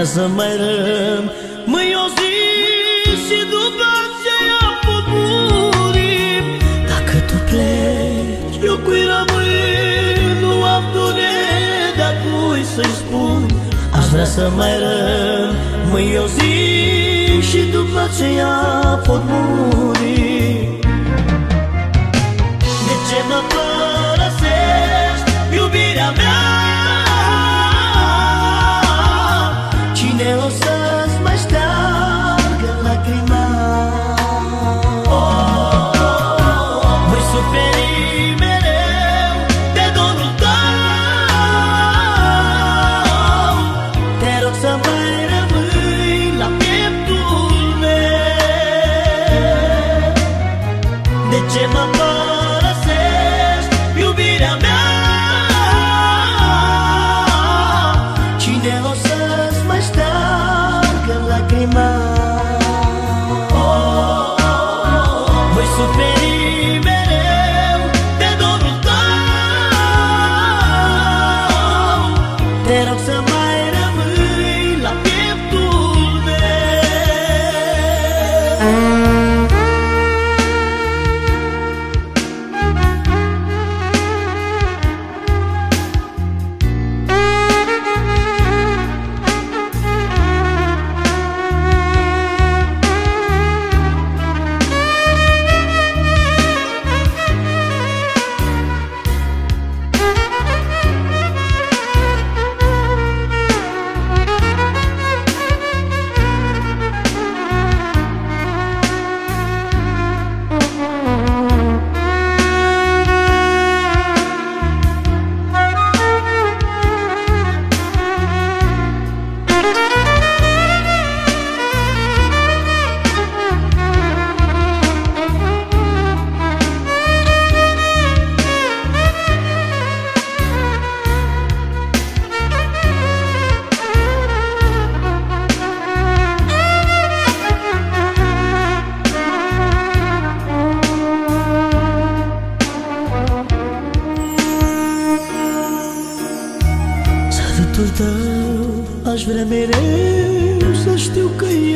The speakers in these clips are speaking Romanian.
Aș vrea să mai rămâi o zi Și după aceea pot muri. Dacă tu pleci, eu cui rămân Nu am durerea cui să-i spun. Aș vrea să mai rămâi o zi Și după aceea pot muri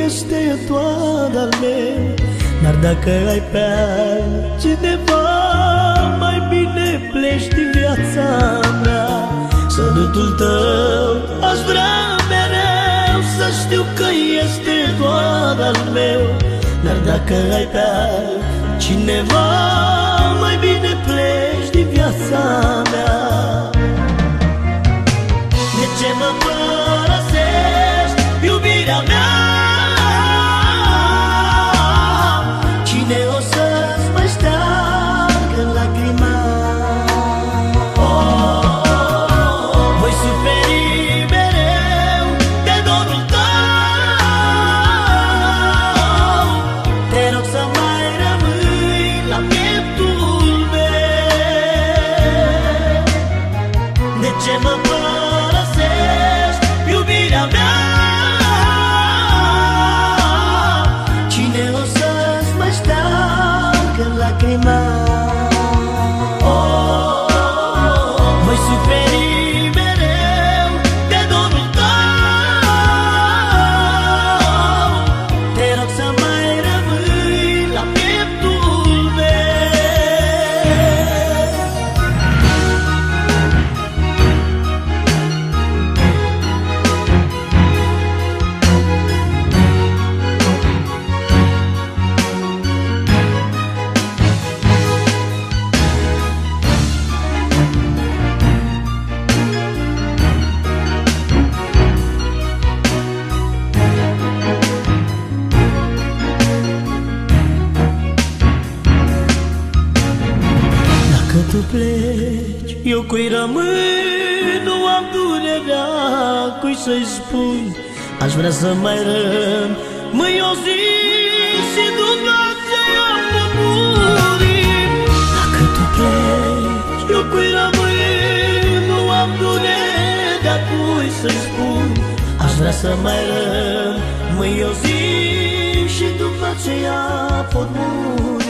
este doar al meu Dar dacă ai pe cineva Mai bine pleci din viața mea. Sărutul tău aș vrea mereu Să știu că este doar al meu Dar dacă ai pe cineva Mai bine pleci din viața mea să mai rămâi o zi Și după aceea mă muri Dacă tu pleci, eu cui rămân Nu am durerea cui să-i spun Aș vrea să mai rămâi o zi Și după aceea pot muri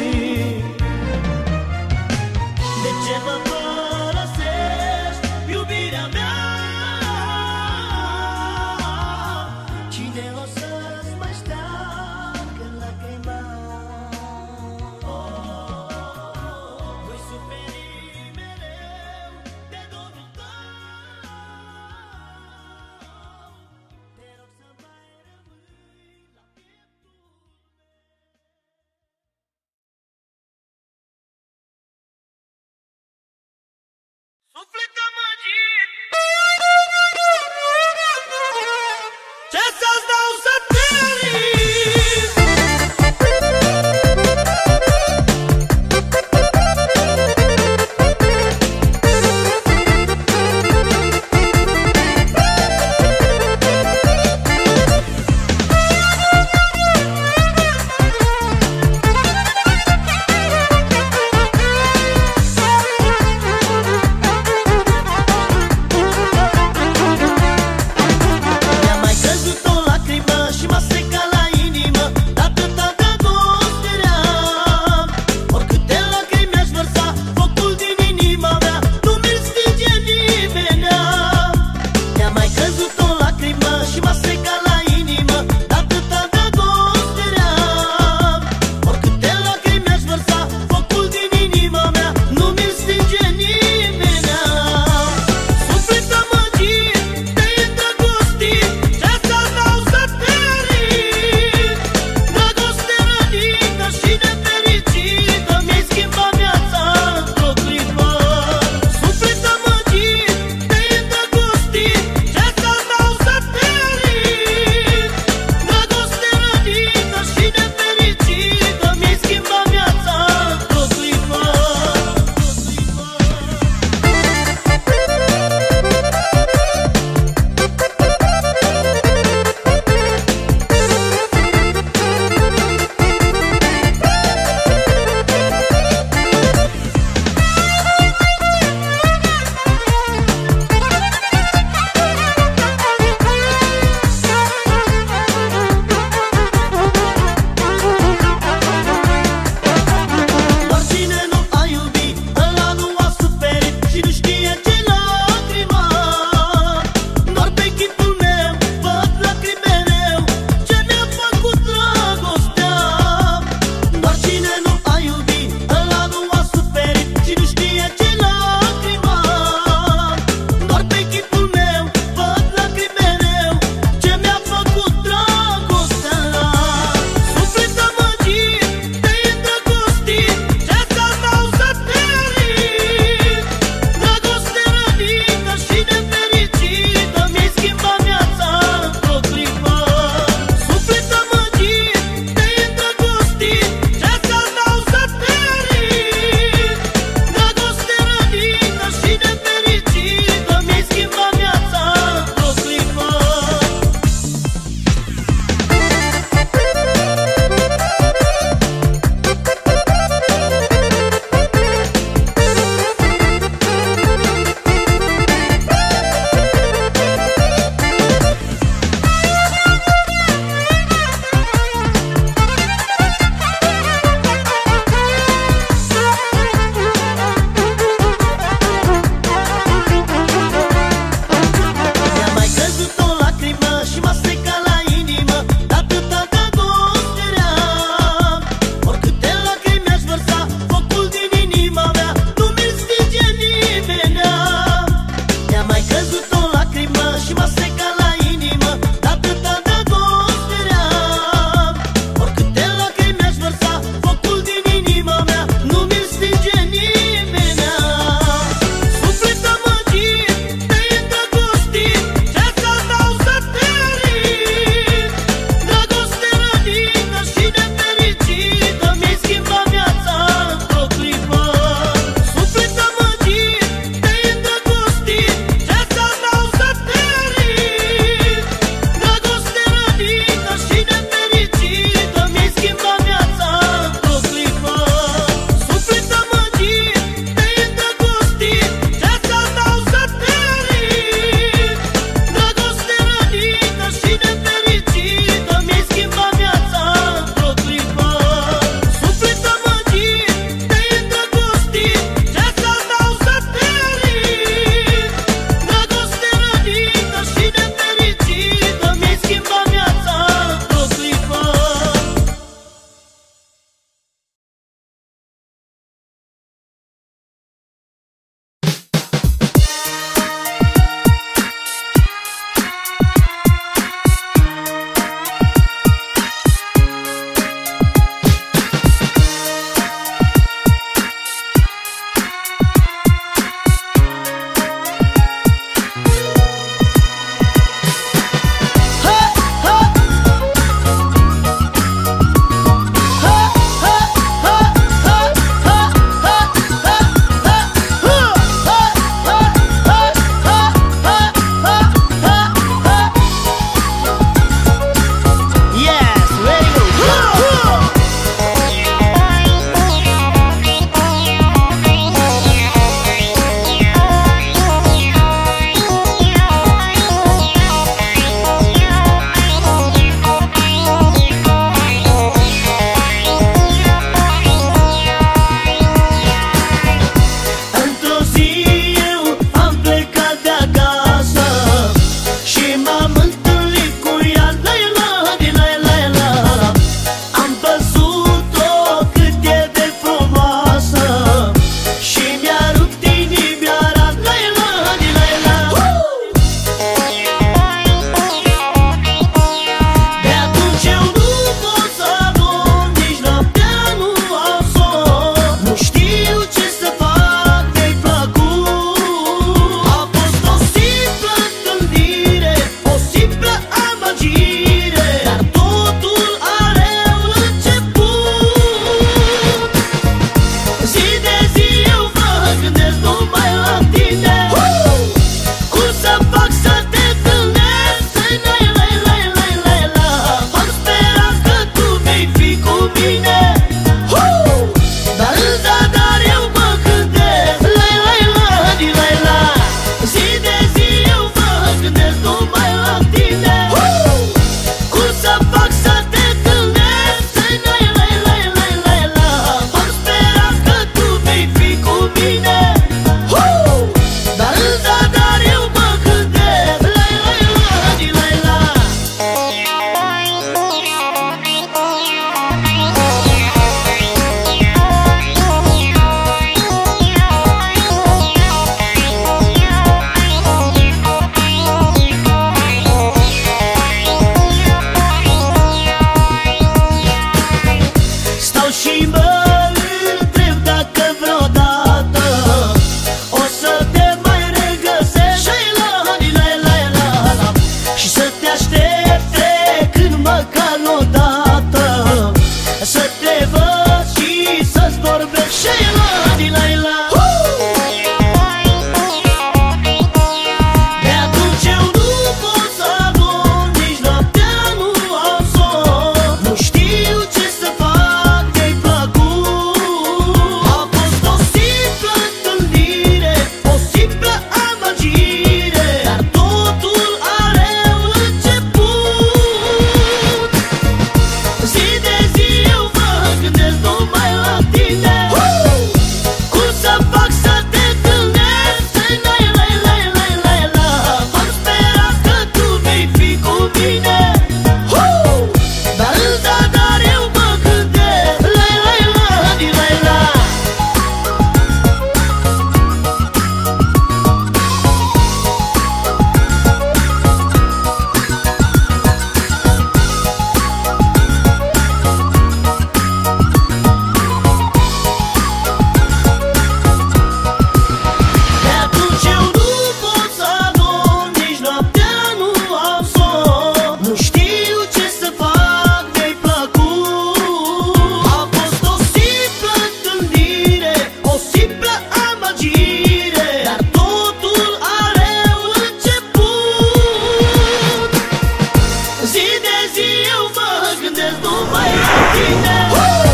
Eu Brasil, Bangladesh, Dubai, China.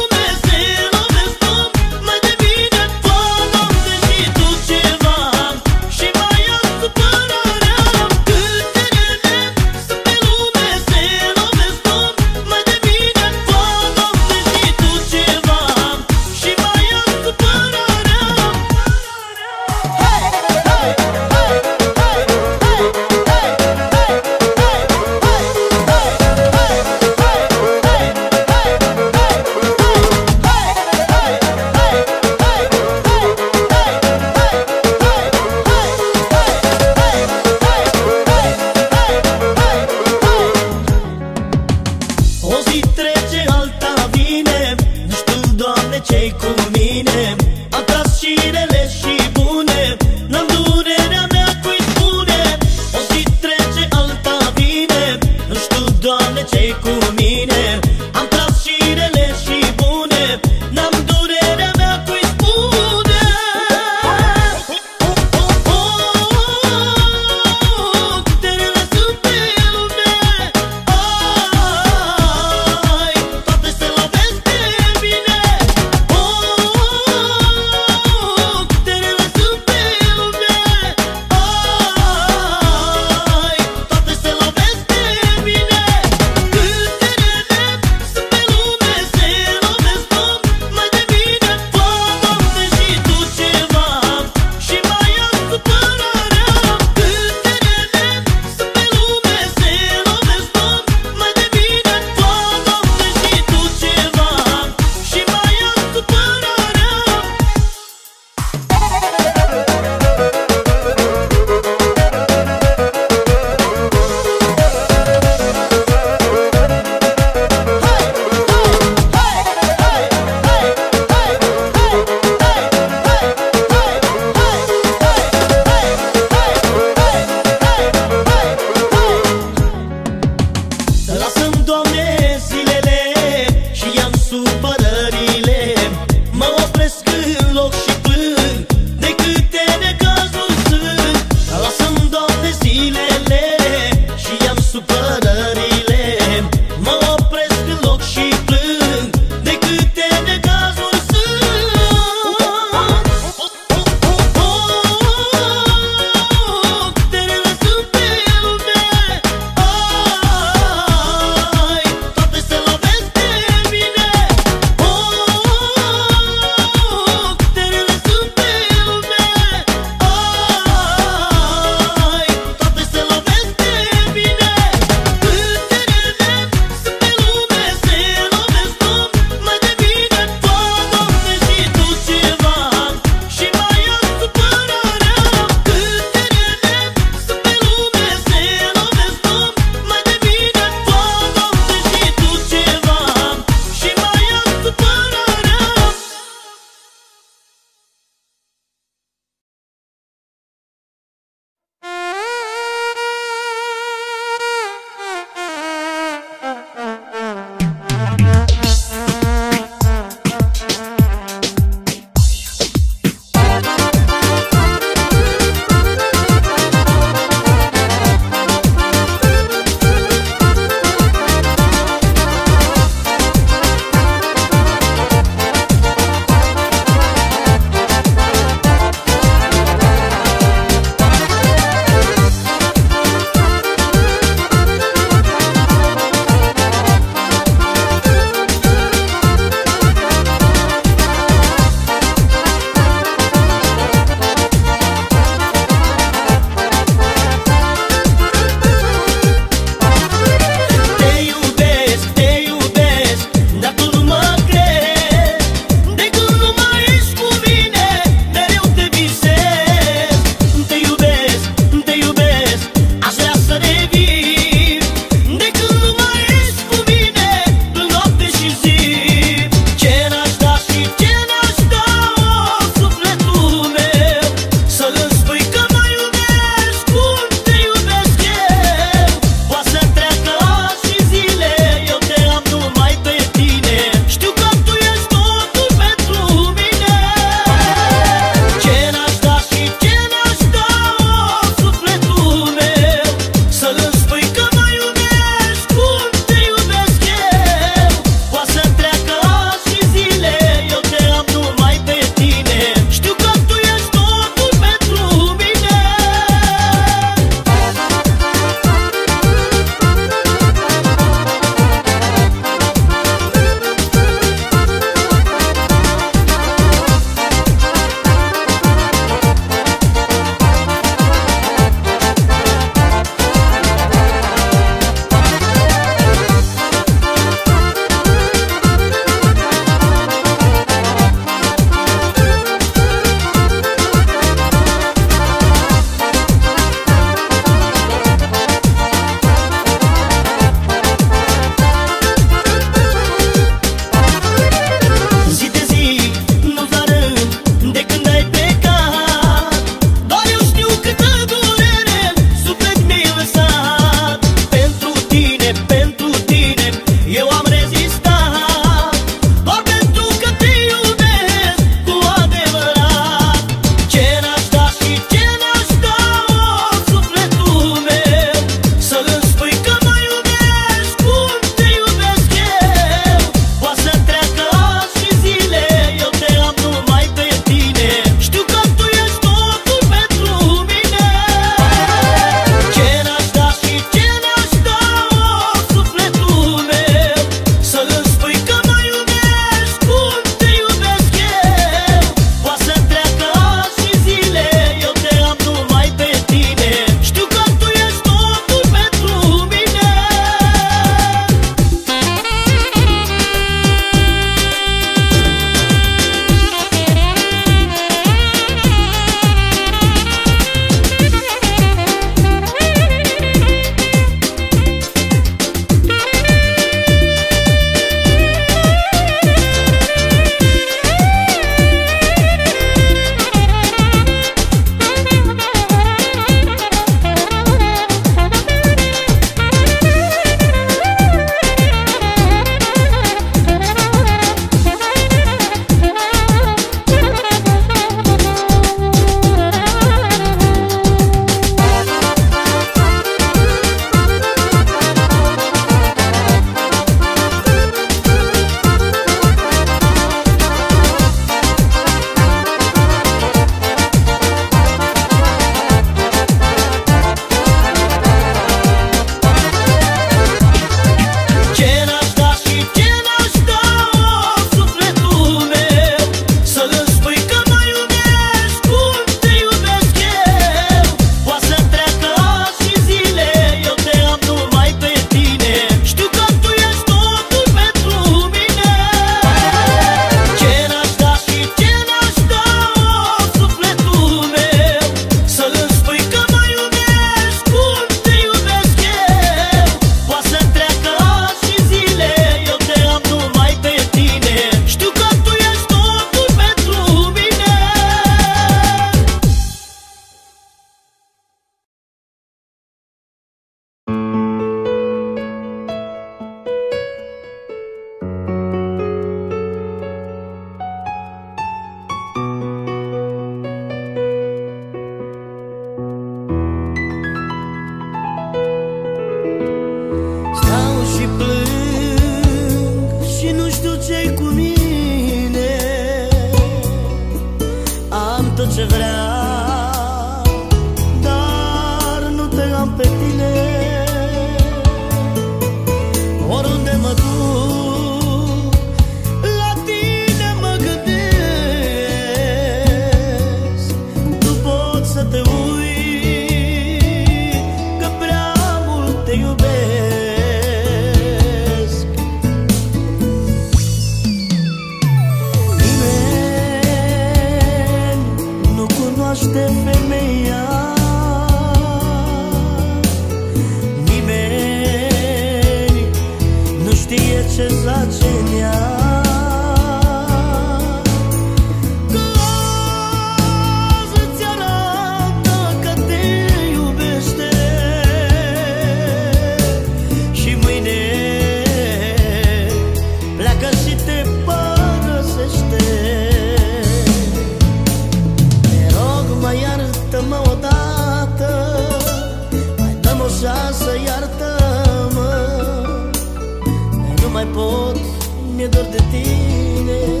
miedo de tiene.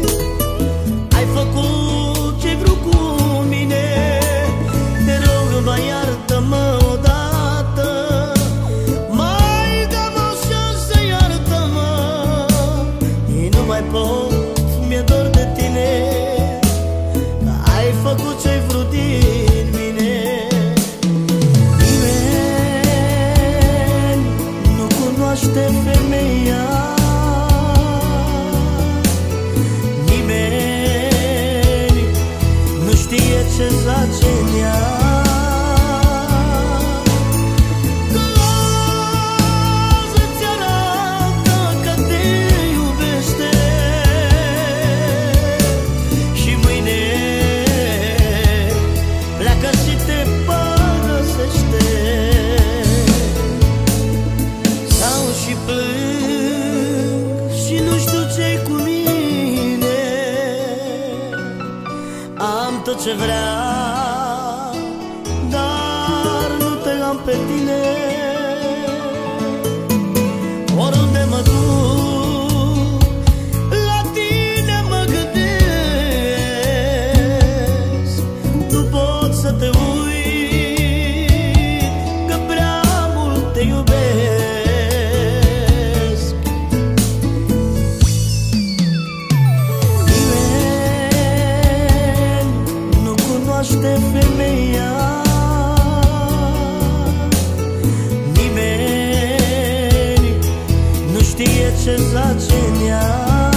dia trên lá trên nhà